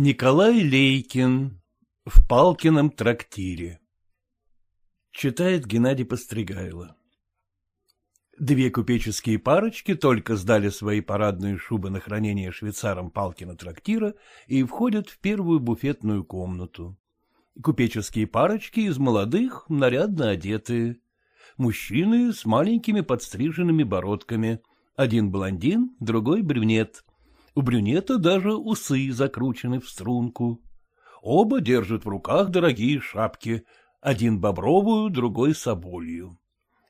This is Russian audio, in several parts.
Николай Лейкин в Палкином трактире Читает Геннадий Постригайло Две купеческие парочки только сдали свои парадные шубы на хранение швейцарам Палкина трактира и входят в первую буфетную комнату. Купеческие парочки из молодых, нарядно одетые. Мужчины с маленькими подстриженными бородками. Один блондин, другой брюнет. У брюнета даже усы закручены в струнку. Оба держат в руках дорогие шапки, один бобровую, другой соболью.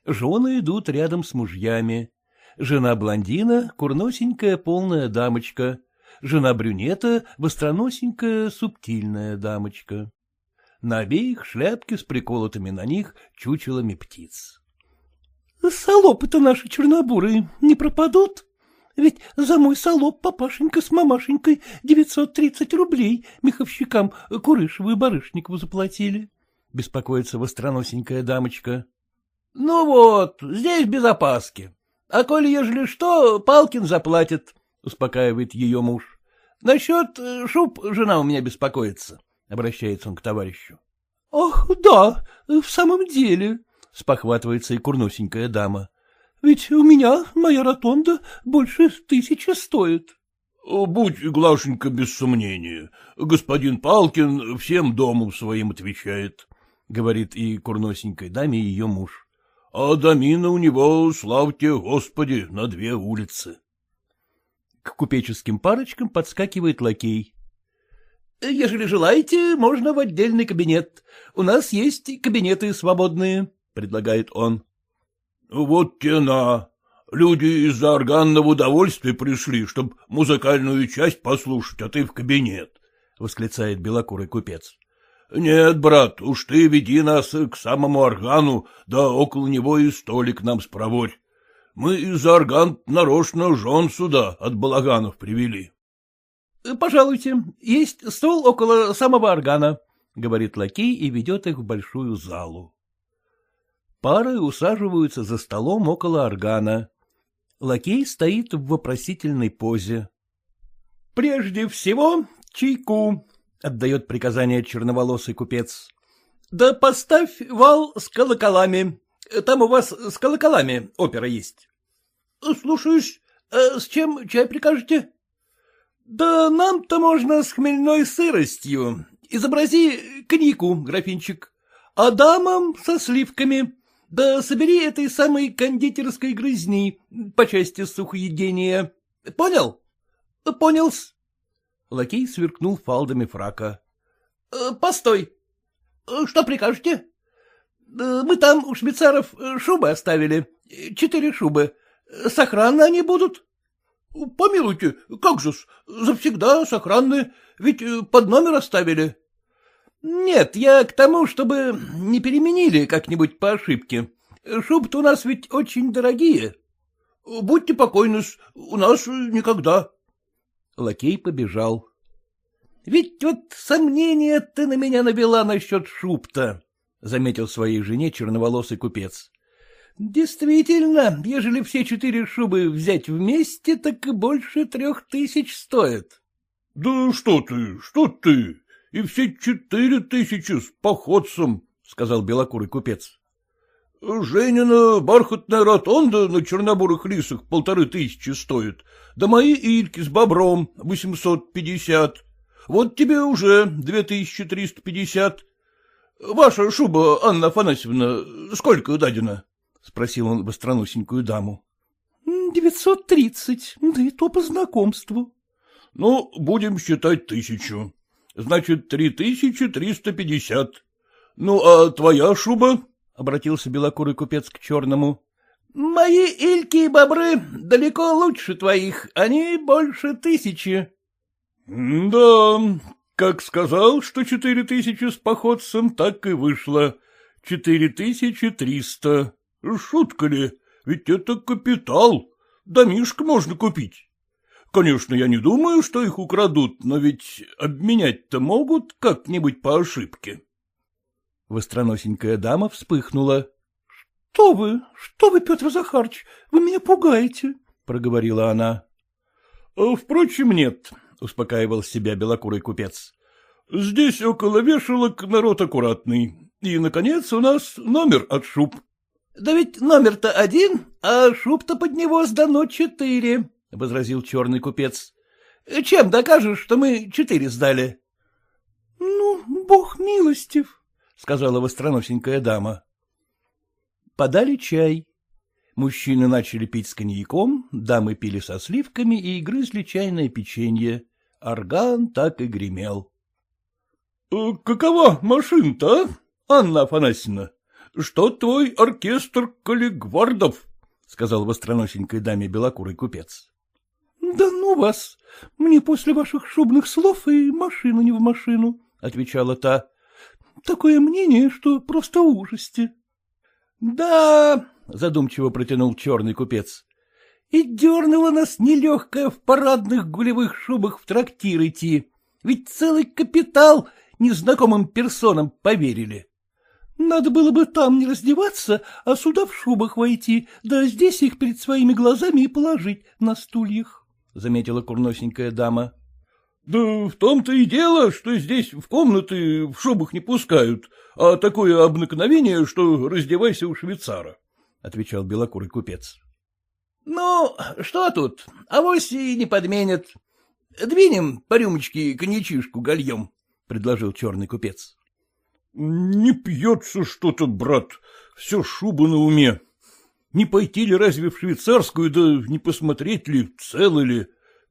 Жены идут рядом с мужьями. Жена блондина — курносенькая полная дамочка, жена брюнета — востроносенькая субтильная дамочка. На обеих шляпки с приколотыми на них чучелами птиц. — Солопы-то наши чернобурые не пропадут? Ведь за мой солоп папашенька с мамашенькой девятьсот тридцать рублей меховщикам Курышеву и Барышникову заплатили. — беспокоится востроносенькая дамочка. — Ну вот, здесь без опаски. А коли ежели что, Палкин заплатит, — успокаивает ее муж. — Насчет э, шуб жена у меня беспокоится, — обращается он к товарищу. — Ах, да, в самом деле, — спохватывается и курносенькая дама. Ведь у меня моя ротонда больше тысячи стоит. — Будь, Глашенька, без сомнения. Господин Палкин всем дому своим отвечает, — говорит и курносенькой даме ее муж. — А домина у него, славьте Господи, на две улицы. К купеческим парочкам подскакивает лакей. — Ежели желаете, можно в отдельный кабинет. У нас есть кабинеты свободные, — предлагает он. — Вот тена. Люди из-за органного удовольствия пришли, чтобы музыкальную часть послушать, а ты в кабинет, — восклицает белокурый купец. — Нет, брат, уж ты веди нас к самому органу, да около него и столик нам спроворь. Мы из-за орган нарочно жен сюда от балаганов привели. — Пожалуйте, есть стол около самого органа, — говорит лакей и ведет их в большую залу. Пары усаживаются за столом около органа. Лакей стоит в вопросительной позе. — Прежде всего чайку, — отдает приказание черноволосый купец. — Да поставь вал с колоколами. Там у вас с колоколами опера есть. — Слушаюсь. А с чем чай прикажете? — Да нам-то можно с хмельной сыростью. Изобрази книку, графинчик. А дамам со сливками. Да собери этой самой кондитерской грызни по части сухоедения. Понял? Понял-с. Лакей сверкнул фалдами фрака. Э, — Постой. Что прикажете? Э, мы там у швейцаров шубы оставили. Четыре шубы. Сохранны они будут? — Помилуйте, как же-с, завсегда сохранны, ведь под номер оставили. — Нет, я к тому, чтобы не переменили как-нибудь по ошибке. Шубы-то у нас ведь очень дорогие. — Будьте покойны, у нас никогда. Лакей побежал. — Ведь вот сомнения ты на меня навела насчет шуб-то, — заметил своей жене черноволосый купец. — Действительно, ежели все четыре шубы взять вместе, так и больше трех тысяч стоит. — Да что ты, что ты, и все четыре тысячи с походцем, — сказал белокурый купец. — Женина бархатная ротонда на чернобурых лисах полторы тысячи стоит, да мои ильки с бобром восемьсот пятьдесят. Вот тебе уже две тысячи триста пятьдесят. Ваша шуба, Анна Афанасьевна, сколько дадена? — спросил он востроносенькую даму. — Девятьсот тридцать, да и то по знакомству. — Ну, будем считать тысячу. Значит, три тысячи триста пятьдесят. Ну, а твоя шуба? — обратился белокурый купец к черному. — Мои ильки и бобры далеко лучше твоих, они больше тысячи. — Да, как сказал, что четыре тысячи с походцем, так и вышло. Четыре тысячи триста. Шутка ли? Ведь это капитал. Домишко можно купить. Конечно, я не думаю, что их украдут, но ведь обменять-то могут как-нибудь по ошибке. Востроносенькая дама вспыхнула. — Что вы, что вы, Петр Захарыч, вы меня пугаете, — проговорила она. — Впрочем, нет. — успокаивал себя белокурый купец. — Здесь около вешалок народ аккуратный. И, наконец, у нас номер от шуб. — Да ведь номер-то один, а шуб-то под него сдано четыре, — возразил черный купец. — Чем докажешь, что мы четыре сдали? — Ну, бог милостив, — сказала востроносенькая дама. Подали чай. Мужчины начали пить с коньяком, дамы пили со сливками и грызли чайное печенье. Орган так и гремел. «Э, — Какова машина-то, а, Анна Афанасьевна? Что твой оркестр коллегвардов? — сказал востроносенькой даме белокурый купец. — Да ну вас! Мне после ваших шубных слов и машину не в машину, — отвечала та. — Такое мнение, что просто ужасти. — Да, — задумчиво протянул черный купец. — И дернуло нас нелегкое в парадных гулевых шубах в трактир идти. Ведь целый капитал незнакомым персонам поверили. Надо было бы там не раздеваться, а сюда в шубах войти, да здесь их перед своими глазами и положить на стульях, — заметила курносенькая дама. — Да в том-то и дело, что здесь в комнаты в шубах не пускают, а такое обыкновение, что раздевайся у швейцара. — отвечал белокурый купец. — Ну, что тут, авось и не подменят. Двинем по рюмочке коньячишку гольем, — предложил черный купец. — Не пьется что-то, брат, все шуба на уме. Не пойти ли разве в швейцарскую, да не посмотреть ли, целы ли,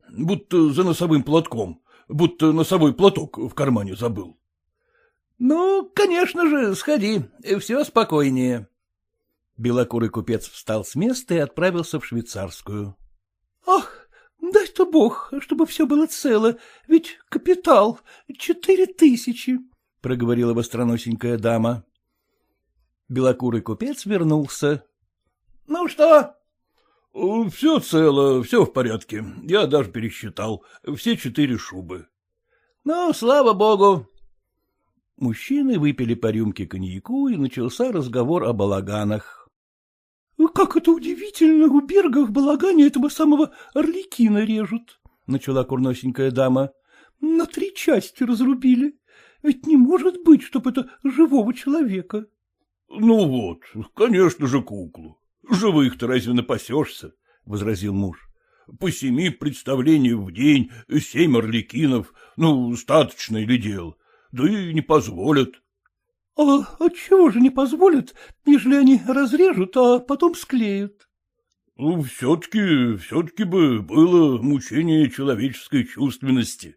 будто за носовым платком, будто носовой платок в кармане забыл. — Ну, конечно же, сходи, все спокойнее. Белокурый купец встал с места и отправился в швейцарскую. — Ах, дай-то бог, чтобы все было цело, ведь капитал четыре тысячи, — проговорила востроносенькая дама. Белокурый купец вернулся. — Ну что? — Все цело, все в порядке. Я даже пересчитал. Все четыре шубы. — Ну, слава богу. Мужчины выпили по рюмке коньяку, и начался разговор о балаганах. — Как это удивительно, у Берга в балагане этого самого орликина режут, — начала курносенькая дама. — На три части разрубили. Ведь не может быть, чтоб это живого человека. — Ну вот, конечно же, куклу. Живых-то разве напасешься? — возразил муж. — По семи представлений в день, семь орликинов, ну, статочно ли дел? Да и не позволят. — А отчего же не позволят, ежели они разрежут, а потом склеют? — Ну, все-таки, все-таки бы было мучение человеческой чувственности.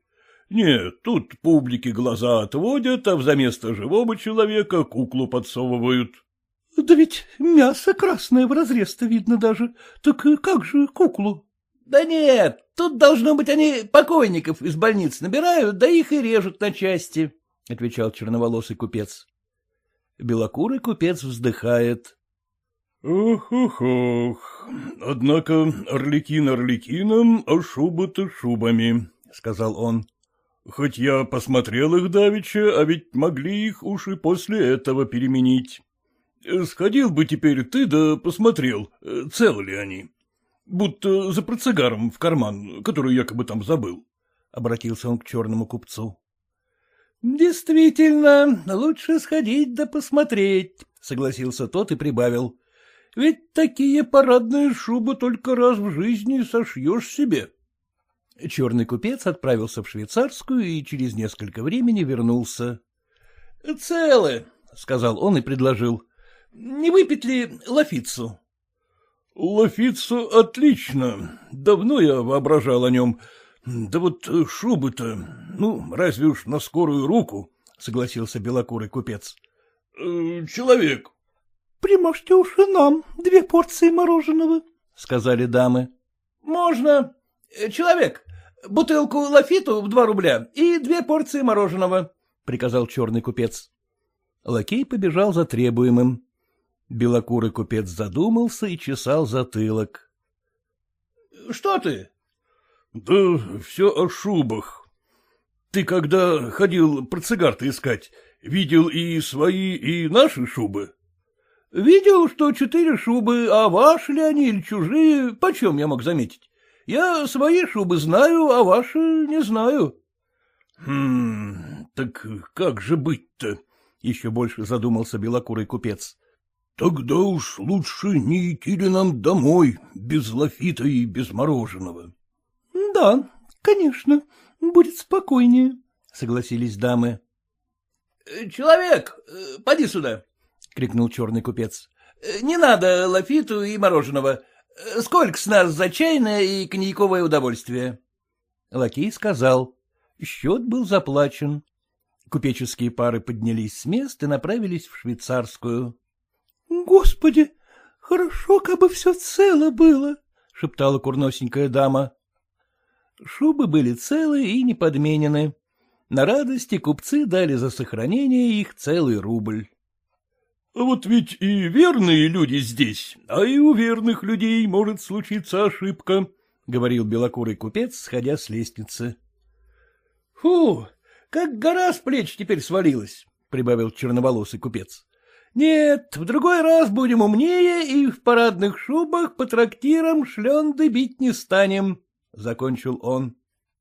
Нет, тут публике глаза отводят, а взаместо живого человека куклу подсовывают. — Да ведь мясо красное в разрез-то видно даже. Так как же куклу? — Да нет, тут, должно быть, они покойников из больниц набирают, да их и режут на части, — отвечал черноволосый купец. Белокурый купец вздыхает. — Ох-ох-ох, однако орликин орликином, а шубы-то шубами, — сказал он. — Хоть я посмотрел их давеча, а ведь могли их уж и после этого переменить. Сходил бы теперь ты да посмотрел, целы ли они. Будто за портсигаром в карман, который якобы там забыл. — обратился он к черному купцу. — Действительно, лучше сходить да посмотреть, — согласился тот и прибавил. — Ведь такие парадные шубы только раз в жизни сошьешь себе. Черный купец отправился в швейцарскую и через несколько времени вернулся. — Целы, — сказал он и предложил. — Не выпить ли лафицу? — Лафицу отлично. Давно я воображал о нем. Да вот шубы-то, ну, разве уж на скорую руку, — согласился белокурый купец. «Э, — Человек. — Примажьте уж и нам две порции мороженого, — сказали дамы. — Можно. Человек, бутылку лафиту в два рубля и две порции мороженого, — приказал черный купец. Лакей побежал за требуемым. Белокурый купец задумался и чесал затылок. — Что ты? — Да все о шубах. Ты когда ходил портсигар-то искать, видел и свои, и наши шубы? — Видел, что четыре шубы, а ваши ли они или чужие, почем я мог заметить? Я свои шубы знаю, а ваши не знаю. — Хм, так как же быть-то? — еще больше задумался белокурый купец. — Тогда уж лучше не идти ли нам домой, без лафита и без мороженого. — Да, конечно, будет спокойнее, — согласились дамы. — Человек, поди сюда, — крикнул черный купец. — Не надо лафиту и мороженого. Сколько с нас за чайное и коньяковое удовольствие? Лакей сказал. Счет был заплачен. Купеческие пары поднялись с мест и направились в швейцарскую. — Господи, хорошо, как бы все цело было, — шептала курносенькая дама. Шубы были целы и не подменены. На радости купцы дали за сохранение их целый рубль. — Вот ведь и верные люди здесь, а и у верных людей может случиться ошибка, — говорил белокурый купец, сходя с лестницы. — Фу, как гора с плеч теперь свалилась, — прибавил черноволосый купец. — Нет, в другой раз будем умнее и в парадных шубах по трактирам шленды бить не станем, — закончил он.